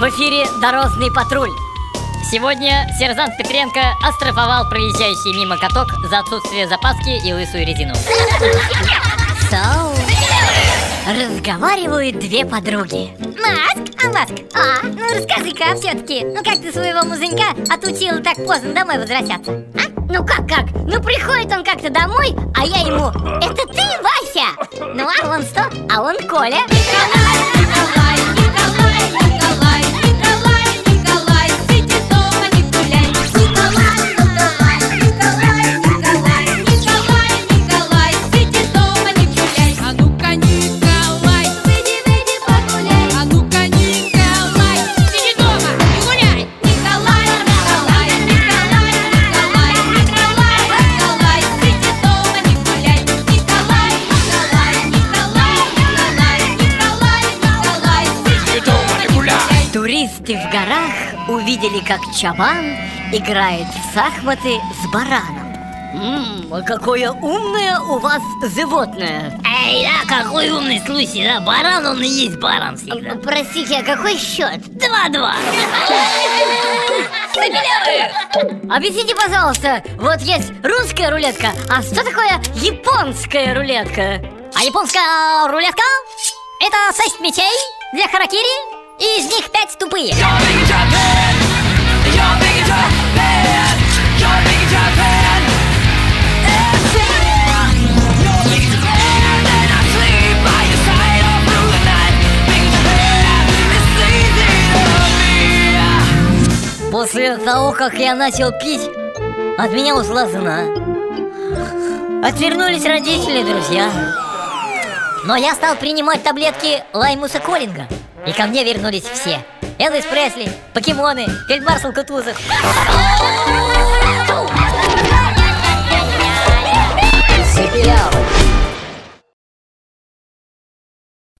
дорожный патруль. Сегодня сержант Петренко оштрафовал проезжающий мимо каток за отсутствие запаски и лысую резину. Соу. Разговаривают две подруги. Маск, а Маск, а, ну расскажи-ка все-таки, ну как ты своего музынька отучила так поздно домой возвращаться? А? Ну как как? Ну приходит он как-то домой, а я ему Это ты, Вася? Ну а он что? А он Коля Туристы в горах увидели, как Чабан играет в шахматы с бараном Ммм, а какое умное у вас животное. Эй, да, какой умный случай, да, баран он и есть баран всегда Простите, а какой счет? Два-два Объясните, пожалуйста, вот есть русская рулетка, а что такое японская рулетка? А японская рулетка – это шесть мечей для харакири, и из них пять тупые. После того, как я начал пить, от меня ушла жена. Отвернулись родители, друзья. Но я стал принимать таблетки Лаймуса Коллинга. И ко мне вернулись все. Элвис Пресли, покемоны, фельдмаршал Кутузов.